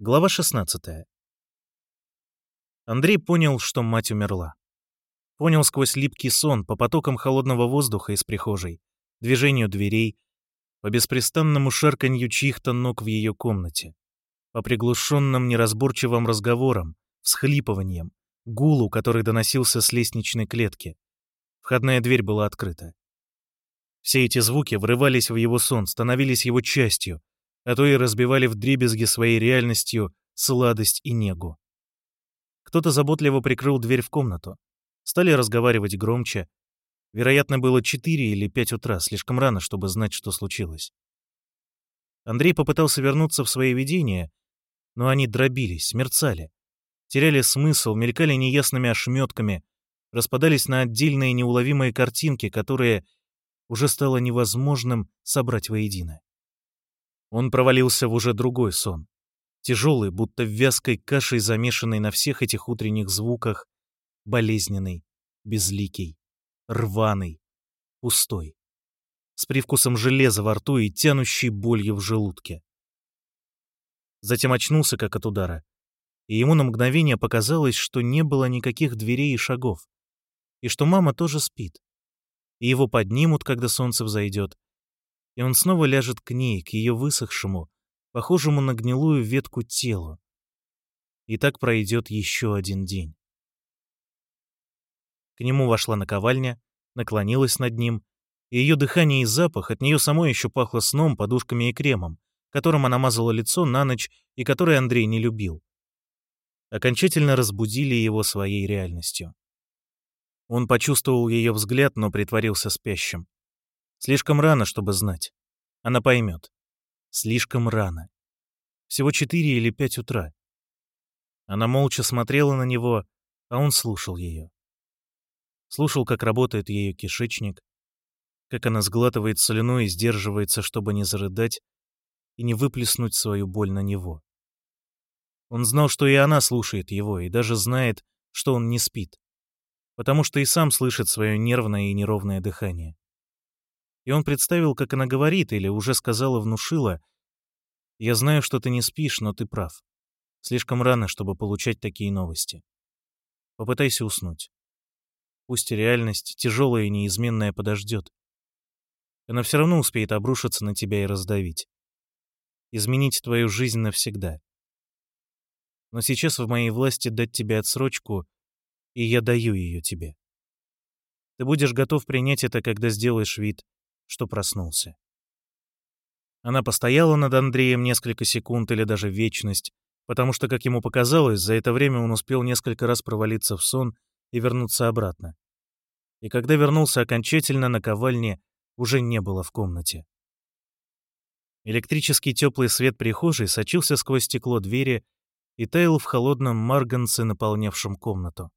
Глава 16. Андрей понял, что мать умерла. Понял сквозь липкий сон, по потокам холодного воздуха из прихожей, движению дверей, по беспрестанному шарканью чьих-то ног в ее комнате, по приглушенным неразборчивым разговорам, всхлипываниям, гулу, который доносился с лестничной клетки. Входная дверь была открыта. Все эти звуки врывались в его сон, становились его частью, а то и разбивали вдребезги своей реальностью сладость и негу. Кто-то заботливо прикрыл дверь в комнату. Стали разговаривать громче. Вероятно, было четыре или пять утра, слишком рано, чтобы знать, что случилось. Андрей попытался вернуться в свои видения, но они дробились, мерцали, теряли смысл, мелькали неясными ошметками, распадались на отдельные неуловимые картинки, которые уже стало невозможным собрать воедино. Он провалился в уже другой сон. Тяжелый, будто вязкой кашей, замешанный на всех этих утренних звуках, болезненный, безликий, рваный, пустой, с привкусом железа во рту и тянущей болью в желудке. Затем очнулся, как от удара, и ему на мгновение показалось, что не было никаких дверей и шагов, и что мама тоже спит, и его поднимут, когда солнце взойдет, и он снова ляжет к ней, к ее высохшему, похожему на гнилую ветку телу. И так пройдет еще один день. К нему вошла наковальня, наклонилась над ним, и ее дыхание и запах от нее самой еще пахло сном, подушками и кремом, которым она мазала лицо на ночь и который Андрей не любил. Окончательно разбудили его своей реальностью. Он почувствовал ее взгляд, но притворился спящим. Слишком рано, чтобы знать. Она поймет. Слишком рано. Всего четыре или пять утра. Она молча смотрела на него, а он слушал ее. Слушал, как работает ее кишечник, как она сглатывает слюну и сдерживается, чтобы не зарыдать и не выплеснуть свою боль на него. Он знал, что и она слушает его, и даже знает, что он не спит, потому что и сам слышит свое нервное и неровное дыхание и он представил, как она говорит или уже сказала, внушила, «Я знаю, что ты не спишь, но ты прав. Слишком рано, чтобы получать такие новости. Попытайся уснуть. Пусть реальность, тяжелая и неизменная, подождет. Она все равно успеет обрушиться на тебя и раздавить. Изменить твою жизнь навсегда. Но сейчас в моей власти дать тебе отсрочку, и я даю ее тебе. Ты будешь готов принять это, когда сделаешь вид, что проснулся. Она постояла над Андреем несколько секунд или даже вечность, потому что, как ему показалось, за это время он успел несколько раз провалиться в сон и вернуться обратно. И когда вернулся окончательно, на ковальне уже не было в комнате. Электрический теплый свет прихожей сочился сквозь стекло двери и таял в холодном марганце, наполнявшем комнату.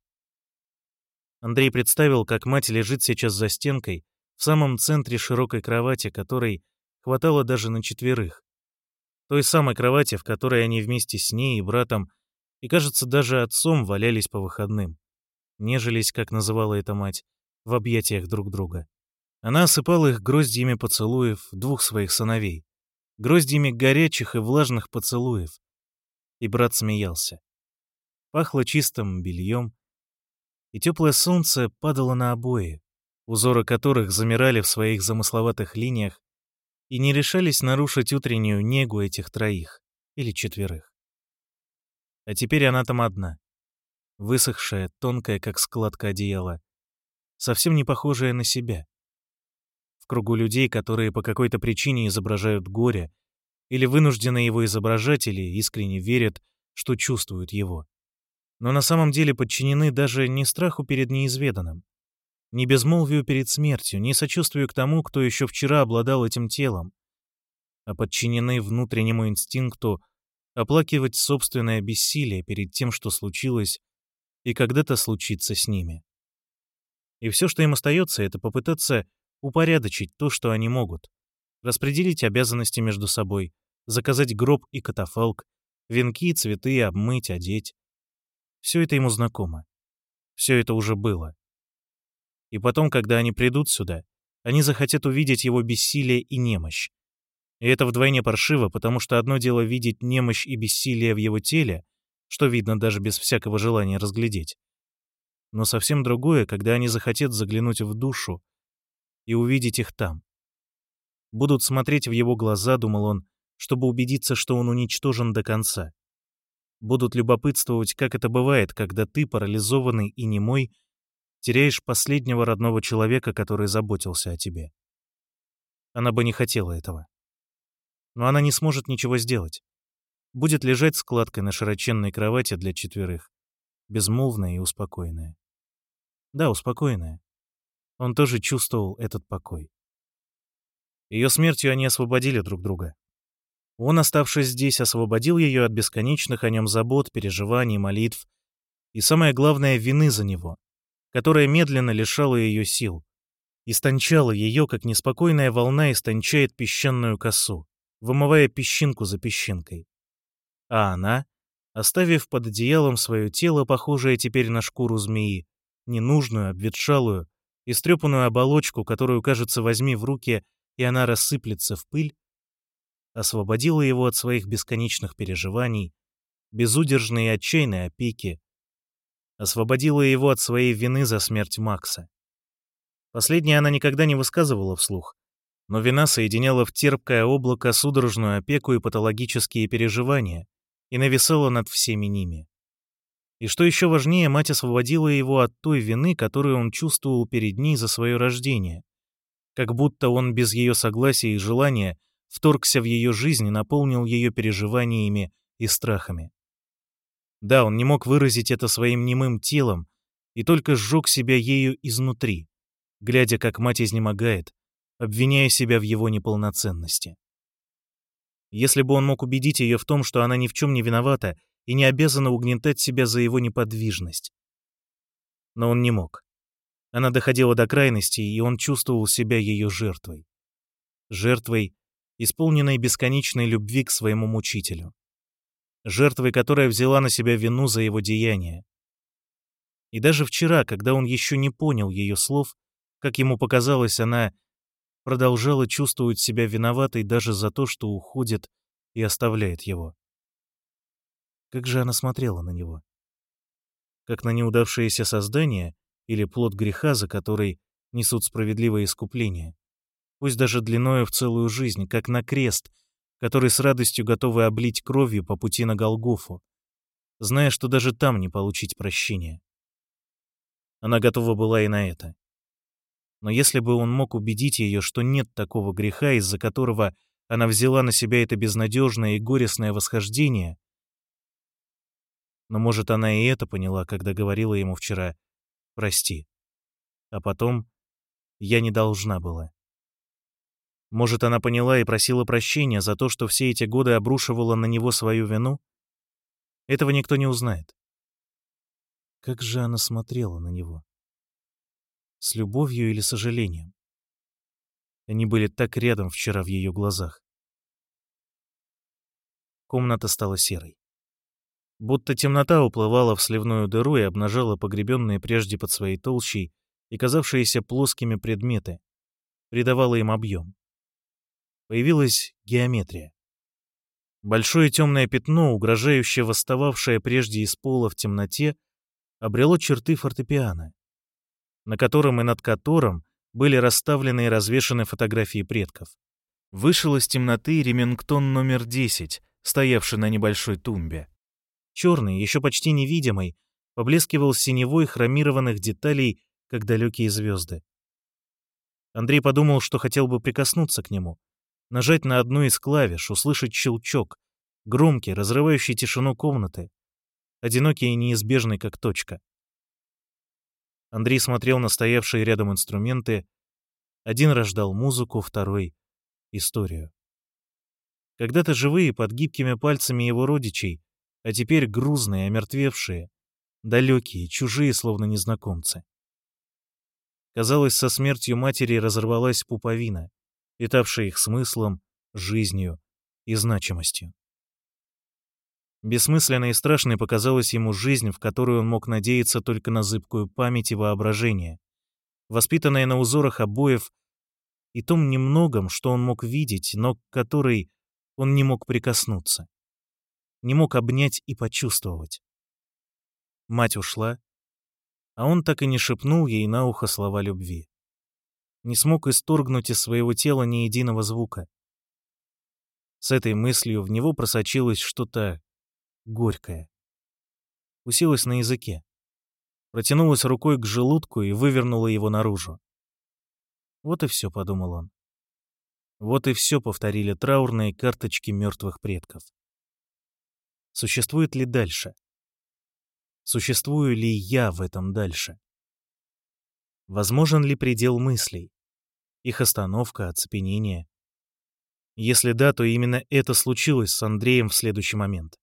Андрей представил, как мать лежит сейчас за стенкой, в самом центре широкой кровати, которой хватало даже на четверых. Той самой кровати, в которой они вместе с ней и братом, и, кажется, даже отцом валялись по выходным. Нежились, как называла эта мать, в объятиях друг друга. Она осыпала их гроздьями поцелуев двух своих сыновей, гроздьями горячих и влажных поцелуев. И брат смеялся. Пахло чистым бельем, и теплое солнце падало на обои, узоры которых замирали в своих замысловатых линиях и не решались нарушить утреннюю негу этих троих или четверых. А теперь она там одна, высохшая, тонкая, как складка одеяла, совсем не похожая на себя. В кругу людей, которые по какой-то причине изображают горе, или вынуждены его изображать, или искренне верят, что чувствуют его. Но на самом деле подчинены даже не страху перед неизведанным, ни безмолвию перед смертью, ни сочувствию к тому, кто еще вчера обладал этим телом, а подчинены внутреннему инстинкту оплакивать собственное бессилие перед тем, что случилось и когда-то случится с ними. И все, что им остается, это попытаться упорядочить то, что они могут, распределить обязанности между собой, заказать гроб и катафалк, венки, цветы, обмыть, одеть. Все это ему знакомо. Все это уже было. И потом, когда они придут сюда, они захотят увидеть его бессилие и немощь. И это вдвойне паршиво, потому что одно дело видеть немощь и бессилие в его теле, что видно даже без всякого желания разглядеть. Но совсем другое, когда они захотят заглянуть в душу и увидеть их там. Будут смотреть в его глаза, думал он, чтобы убедиться, что он уничтожен до конца. Будут любопытствовать, как это бывает, когда ты, парализованный и немой, теряешь последнего родного человека, который заботился о тебе. Она бы не хотела этого. Но она не сможет ничего сделать. Будет лежать складкой на широченной кровати для четверых, безмолвная и успокоенная. Да, успокоенная. Он тоже чувствовал этот покой. Ее смертью они освободили друг друга. Он, оставшись здесь, освободил ее от бесконечных о нем забот, переживаний, молитв и, самое главное, вины за него, которая медленно лишала ее сил, истончала ее, как неспокойная волна истончает песчаную косу, вымывая песчинку за песчинкой. А она, оставив под одеялом свое тело, похожее теперь на шкуру змеи, ненужную, обветшалую, истрепанную оболочку, которую, кажется, возьми в руки, и она рассыплется в пыль, освободила его от своих бесконечных переживаний, безудержной и отчаянной опеки, освободила его от своей вины за смерть Макса. Последнее она никогда не высказывала вслух, но вина соединяла в терпкое облако судорожную опеку и патологические переживания и нависала над всеми ними. И что еще важнее, мать освободила его от той вины, которую он чувствовал перед ней за свое рождение. Как будто он без ее согласия и желания вторгся в ее жизнь и наполнил ее переживаниями и страхами. Да, он не мог выразить это своим немым телом и только сжег себя ею изнутри, глядя, как мать изнемогает, обвиняя себя в его неполноценности. Если бы он мог убедить ее в том, что она ни в чем не виновата и не обязана угнетать себя за его неподвижность. Но он не мог. Она доходила до крайности, и он чувствовал себя ее жертвой. Жертвой, исполненной бесконечной любви к своему мучителю. Жертвой, которая взяла на себя вину за его деяния. И даже вчера, когда он еще не понял ее слов, как ему показалось, она продолжала чувствовать себя виноватой даже за то, что уходит и оставляет его. Как же она смотрела на него? Как на неудавшееся создание или плод греха, за который несут справедливое искупление. Пусть даже длиною в целую жизнь, как на крест, который с радостью готовы облить кровью по пути на Голгофу, зная, что даже там не получить прощения. Она готова была и на это. Но если бы он мог убедить ее, что нет такого греха, из-за которого она взяла на себя это безнадежное и горестное восхождение, но, может, она и это поняла, когда говорила ему вчера «прости». А потом «я не должна была». Может, она поняла и просила прощения за то, что все эти годы обрушивала на него свою вину? Этого никто не узнает. Как же она смотрела на него? С любовью или сожалением? Они были так рядом вчера в ее глазах. Комната стала серой. Будто темнота уплывала в сливную дыру и обнажала погребенные прежде под своей толщей и казавшиеся плоскими предметы, придавала им объем. Появилась геометрия. Большое темное пятно, угрожающе восстававшее прежде из пола в темноте, обрело черты фортепиано, на котором и над которым были расставлены и развешаны фотографии предков. Вышел из темноты Ремингтон номер 10, стоявший на небольшой тумбе черный, еще почти невидимый, поблескивал синевой хромированных деталей, как далекие звезды. Андрей подумал, что хотел бы прикоснуться к нему, нажать на одну из клавиш, услышать щелчок, громкий, разрывающий тишину комнаты, одинокий и неизбежный, как точка. Андрей смотрел на стоявшие рядом инструменты. Один рождал музыку, второй — историю. Когда-то живые, под гибкими пальцами его родичей, а теперь грузные, омертвевшие, далекие, чужие, словно незнакомцы. Казалось, со смертью матери разорвалась пуповина, питавшая их смыслом, жизнью и значимостью. Бессмысленной и страшной показалась ему жизнь, в которую он мог надеяться только на зыбкую память и воображение, воспитанная на узорах обоев, и том немногом, что он мог видеть, но к которой он не мог прикоснуться, не мог обнять и почувствовать. Мать ушла, а он так и не шепнул ей на ухо слова любви. Не смог исторгнуть из своего тела ни единого звука. С этой мыслью в него просочилось что-то горькое. Уселось на языке. Протянулась рукой к желудку и вывернула его наружу. Вот и все, — подумал он. Вот и все повторили траурные карточки мертвых предков. Существует ли дальше? Существую ли я в этом дальше? Возможен ли предел мыслей? Их остановка, оцепенение? Если да, то именно это случилось с Андреем в следующий момент.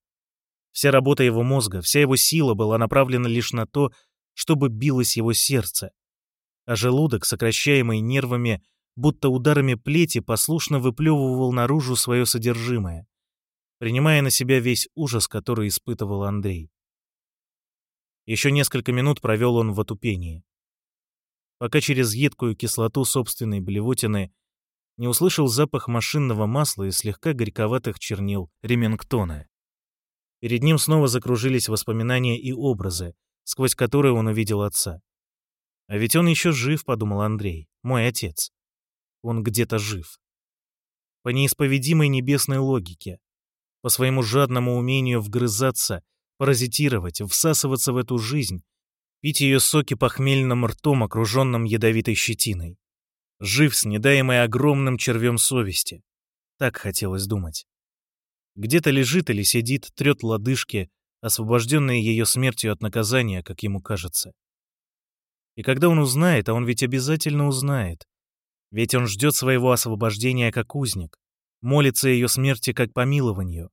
Вся работа его мозга, вся его сила была направлена лишь на то, чтобы билось его сердце, а желудок, сокращаемый нервами, будто ударами плети, послушно выплевывал наружу свое содержимое, принимая на себя весь ужас, который испытывал Андрей. Еще несколько минут провел он в отупении. Пока через едкую кислоту собственной блевотины не услышал запах машинного масла и слегка горьковатых чернил Ремингтона. Перед ним снова закружились воспоминания и образы, сквозь которые он увидел отца. А ведь он еще жив, подумал Андрей, мой отец. Он где-то жив. По неисповедимой небесной логике, по своему жадному умению вгрызаться, паразитировать, всасываться в эту жизнь, пить ее соки похмельным ртом, окруженным ядовитой щетиной. Жив с недаемой огромным червем совести. Так хотелось думать. Где-то лежит или сидит, трет лодыжки, освобожденные ее смертью от наказания, как ему кажется. И когда он узнает, а он ведь обязательно узнает, ведь он ждет своего освобождения как узник, молится ее смерти как помилованию.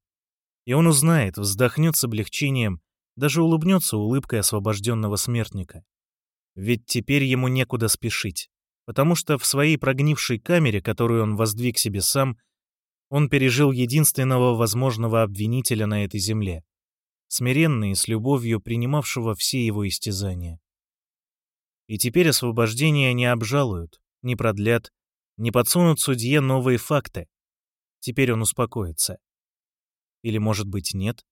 И он узнает, вздохнет с облегчением, даже улыбнется улыбкой освобожденного смертника. Ведь теперь ему некуда спешить, потому что в своей прогнившей камере, которую он воздвиг себе сам, он пережил единственного возможного обвинителя на этой земле, смиренный и с любовью принимавшего все его истязания. И теперь освобождение не обжалуют, не продлят, не подсунут судье новые факты. Теперь он успокоится. Или, может быть, нет?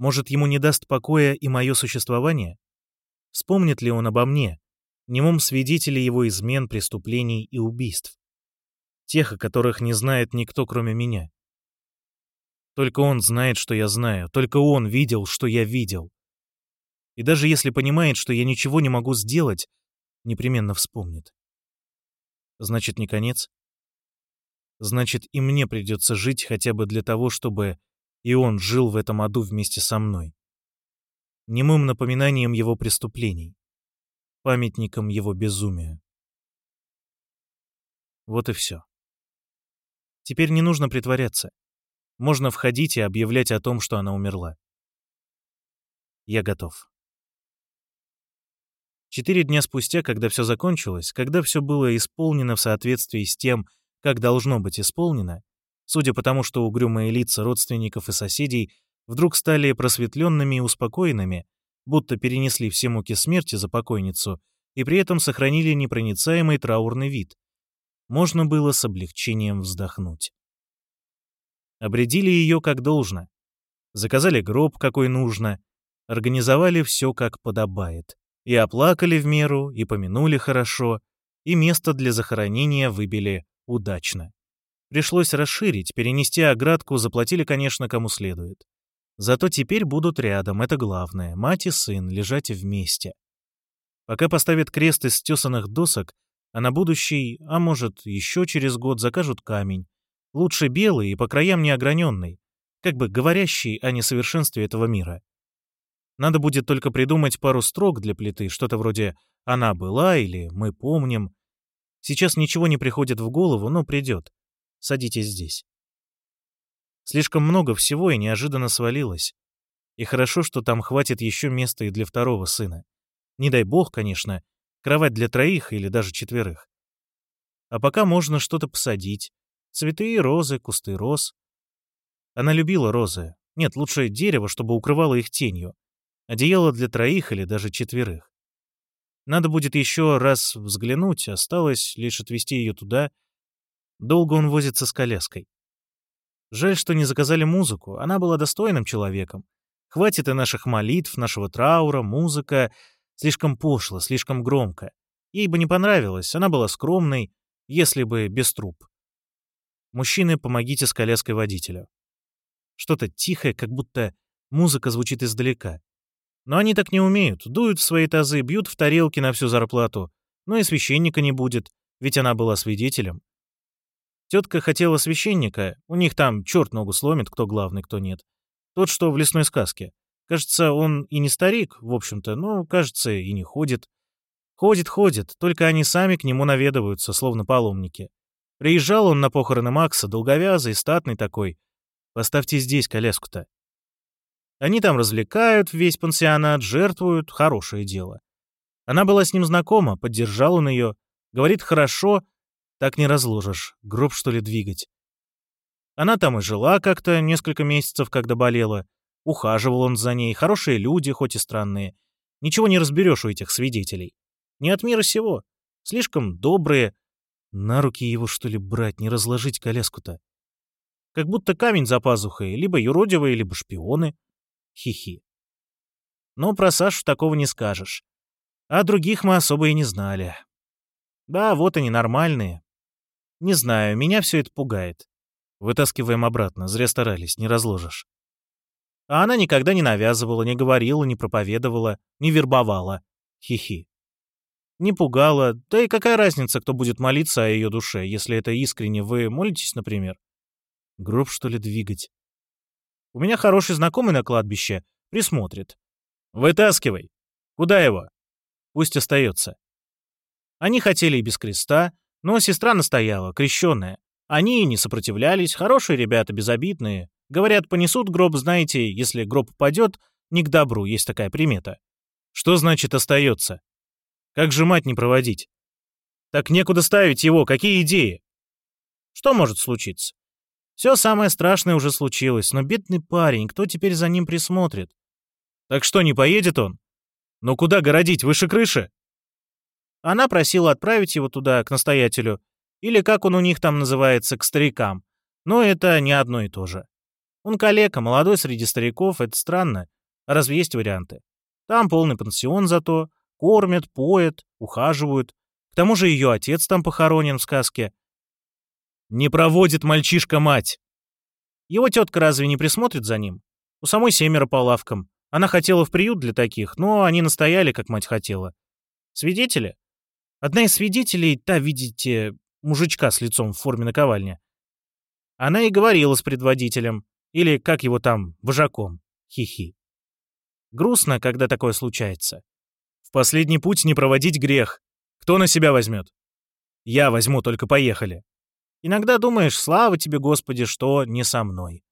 Может, ему не даст покоя и мое существование? Вспомнит ли он обо мне, немом свидетеле его измен, преступлений и убийств? Тех, о которых не знает никто, кроме меня. Только он знает, что я знаю, только он видел, что я видел. И даже если понимает, что я ничего не могу сделать, непременно вспомнит. Значит, не конец? Значит, и мне придется жить хотя бы для того, чтобы и он жил в этом аду вместе со мной. Немым напоминанием его преступлений, памятником его безумия. Вот и все. Теперь не нужно притворяться. Можно входить и объявлять о том, что она умерла. Я готов. Четыре дня спустя, когда все закончилось, когда все было исполнено в соответствии с тем, как должно быть исполнено, судя по тому, что угрюмые лица родственников и соседей вдруг стали просветленными и успокоенными, будто перенесли все муки смерти за покойницу и при этом сохранили непроницаемый траурный вид, можно было с облегчением вздохнуть. Обредили ее как должно, заказали гроб, какой нужно, организовали все как подобает. И оплакали в меру, и помянули хорошо, и место для захоронения выбили удачно. Пришлось расширить, перенести оградку, заплатили, конечно, кому следует. Зато теперь будут рядом, это главное, мать и сын лежать вместе. Пока поставят крест из стесанных досок, а на будущий, а может, еще через год закажут камень. Лучше белый и по краям неограненный, как бы говорящий о несовершенстве этого мира. Надо будет только придумать пару строк для плиты, что-то вроде «она была» или «мы помним». Сейчас ничего не приходит в голову, но придет. Садитесь здесь. Слишком много всего и неожиданно свалилось. И хорошо, что там хватит еще места и для второго сына. Не дай бог, конечно, кровать для троих или даже четверых. А пока можно что-то посадить. Цветы и розы, кусты роз. Она любила розы. Нет, лучше дерево, чтобы укрывало их тенью. Одеяло для троих или даже четверых. Надо будет еще раз взглянуть, осталось лишь отвезти ее туда, Долго он возится с коляской. Жаль, что не заказали музыку, она была достойным человеком. Хватит и наших молитв, нашего траура, музыка. Слишком пошло, слишком громко. Ей бы не понравилось, она была скромной, если бы без труб. Мужчины, помогите с коляской водителю. Что-то тихое, как будто музыка звучит издалека. Но они так не умеют, дуют в свои тазы, бьют в тарелки на всю зарплату. Но и священника не будет, ведь она была свидетелем. Тетка хотела священника, у них там черт ногу сломит, кто главный, кто нет. Тот, что в лесной сказке. Кажется, он и не старик, в общем-то, но, кажется, и не ходит. Ходит, ходит, только они сами к нему наведываются, словно паломники. Приезжал он на похороны Макса, долговязый, статный такой. Поставьте здесь коляску-то. Они там развлекают весь пансионат, жертвуют, хорошее дело. Она была с ним знакома, поддержал он ее. Говорит, хорошо, так не разложишь, гроб что ли двигать. Она там и жила как-то несколько месяцев, когда болела. Ухаживал он за ней, хорошие люди, хоть и странные. Ничего не разберешь у этих свидетелей. Не от мира сего. Слишком добрые. На руки его, что ли, брать, не разложить коляску-то? Как будто камень за пазухой, либо юродивые, либо шпионы. Хихи. Но про Сашу такого не скажешь. А других мы особо и не знали. Да, вот они нормальные. Не знаю, меня все это пугает. Вытаскиваем обратно, зря старались, не разложишь. А она никогда не навязывала, не говорила, не проповедовала, не вербовала. Хихи. Не пугала, да и какая разница, кто будет молиться о ее душе, если это искренне вы молитесь, например? Гроб, что ли, двигать? У меня хороший знакомый на кладбище. Присмотрит. Вытаскивай. Куда его? Пусть остается. Они хотели и без креста, но сестра настояла, крещенная. Они не сопротивлялись, хорошие ребята, безобидные. Говорят, понесут гроб, знаете, если гроб упадет, не к добру, есть такая примета. Что значит остается? Как же мать не проводить? Так некуда ставить его, какие идеи? Что может случиться? Все самое страшное уже случилось, но бедный парень, кто теперь за ним присмотрит? Так что, не поедет он? Ну куда городить, выше крыши? Она просила отправить его туда, к настоятелю, или как он у них там называется, к старикам. Но это не одно и то же. Он калека, молодой среди стариков, это странно. Разве есть варианты? Там полный пансион зато, кормят, поят, ухаживают. К тому же ее отец там похоронен в сказке. Не проводит мальчишка мать. Его тетка разве не присмотрит за ним? У самой семеро по лавкам. Она хотела в приют для таких, но они настояли, как мать хотела. Свидетели? Одна из свидетелей, та, видите, мужичка с лицом в форме наковальни. Она и говорила с предводителем, или, как его там, вожаком. Хихи. Грустно, когда такое случается. В последний путь не проводить грех. Кто на себя возьмет? Я возьму, только поехали. Иногда думаешь, слава тебе, Господи, что не со мной.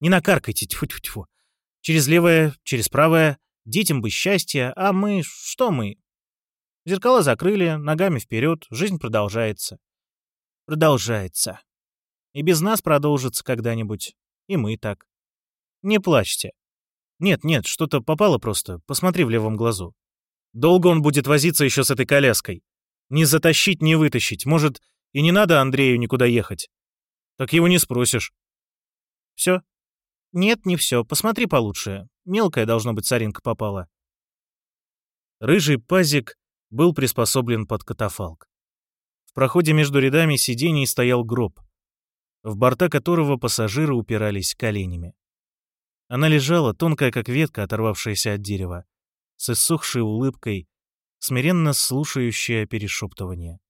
Не накаркайте, тьфу-тьфу-тьфу. Через левое, через правое, детям бы счастье, а мы, что мы? Зеркала закрыли, ногами вперед, жизнь продолжается. Продолжается. И без нас продолжится когда-нибудь. И мы так. Не плачьте. Нет, нет, что-то попало просто. Посмотри в левом глазу. Долго он будет возиться еще с этой коляской. Не затащить, не вытащить. Может, и не надо Андрею никуда ехать. Так его не спросишь. Все? Нет, не все. Посмотри получше. Мелкая, должно быть, соринка попала. Рыжий пазик был приспособлен под катафалк. В проходе между рядами сидений стоял гроб, в борта которого пассажиры упирались коленями. Она лежала, тонкая как ветка, оторвавшаяся от дерева, с иссохшей улыбкой, смиренно слушающая перешептывание.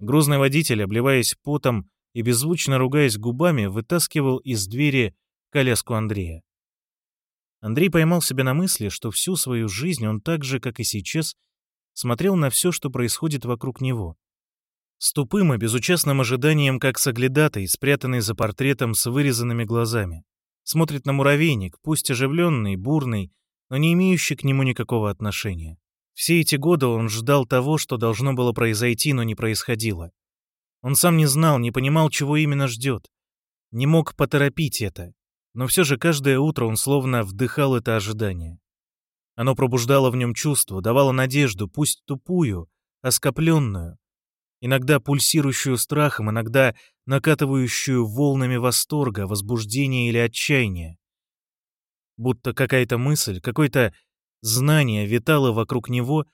Грузный водитель, обливаясь потом и беззвучно ругаясь губами, вытаскивал из двери коляску Андрея. Андрей поймал себя на мысли, что всю свою жизнь он так же, как и сейчас, смотрел на все, что происходит вокруг него. С тупым и безучастным ожиданием, как соглядатый, спрятанный за портретом с вырезанными глазами. Смотрит на муравейник, пусть оживленный, бурный, но не имеющий к нему никакого отношения. Все эти годы он ждал того, что должно было произойти, но не происходило. Он сам не знал, не понимал, чего именно ждет. Не мог поторопить это. Но все же каждое утро он словно вдыхал это ожидание. Оно пробуждало в нем чувство, давало надежду, пусть тупую, оскопленную. иногда пульсирующую страхом, иногда накатывающую волнами восторга, возбуждения или отчаяния. Будто какая-то мысль, какое-то знание витало вокруг него,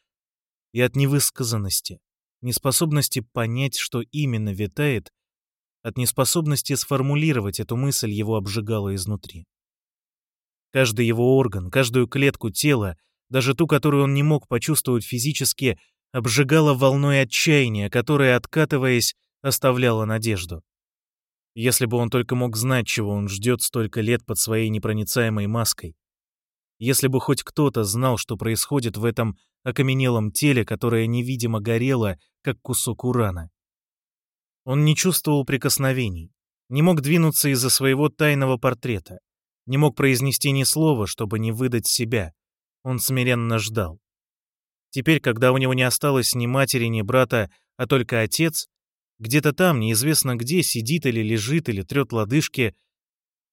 и от невысказанности, неспособности понять, что именно витает, от неспособности сформулировать эту мысль его обжигало изнутри. Каждый его орган, каждую клетку тела, даже ту, которую он не мог почувствовать физически, обжигала волной отчаяния, которая, откатываясь, оставляла надежду. Если бы он только мог знать, чего он ждет столько лет под своей непроницаемой маской. Если бы хоть кто-то знал, что происходит в этом окаменелом теле, которое невидимо горело, как кусок урана. Он не чувствовал прикосновений, не мог двинуться из-за своего тайного портрета, не мог произнести ни слова, чтобы не выдать себя. Он смиренно ждал. Теперь, когда у него не осталось ни матери, ни брата, а только отец, где-то там, неизвестно где, сидит или лежит, или трет лодыжки,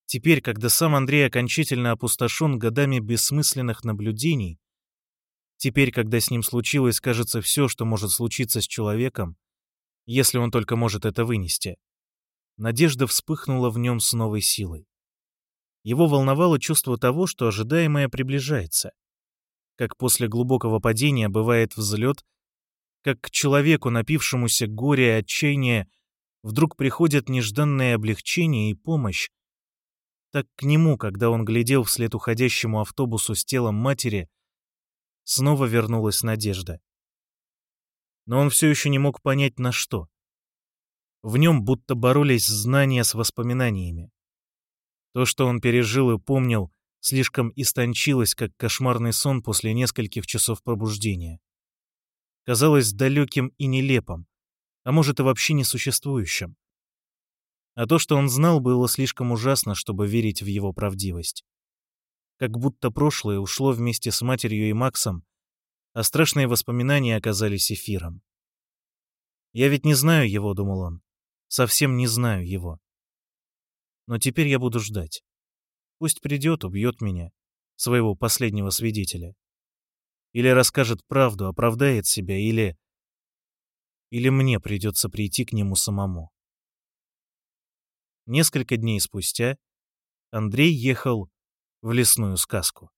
теперь, когда сам Андрей окончательно опустошен годами бессмысленных наблюдений, теперь, когда с ним случилось, кажется, все, что может случиться с человеком, если он только может это вынести, надежда вспыхнула в нем с новой силой. Его волновало чувство того, что ожидаемое приближается как после глубокого падения бывает взлет, как к человеку, напившемуся горя и отчаяния, вдруг приходят нежданное облегчение и помощь, так к нему, когда он глядел вслед уходящему автобусу с телом матери, снова вернулась надежда. Но он все еще не мог понять, на что. В нем будто боролись знания с воспоминаниями. То, что он пережил и помнил, слишком истончилась, как кошмарный сон после нескольких часов пробуждения. Казалось далеким и нелепым, а может и вообще несуществующим. А то, что он знал, было слишком ужасно, чтобы верить в его правдивость. Как будто прошлое ушло вместе с матерью и Максом, а страшные воспоминания оказались эфиром. «Я ведь не знаю его», — думал он. «Совсем не знаю его. Но теперь я буду ждать. Пусть придет, убьет меня, своего последнего свидетеля. Или расскажет правду, оправдает себя, или... Или мне придется прийти к нему самому. Несколько дней спустя Андрей ехал в лесную сказку.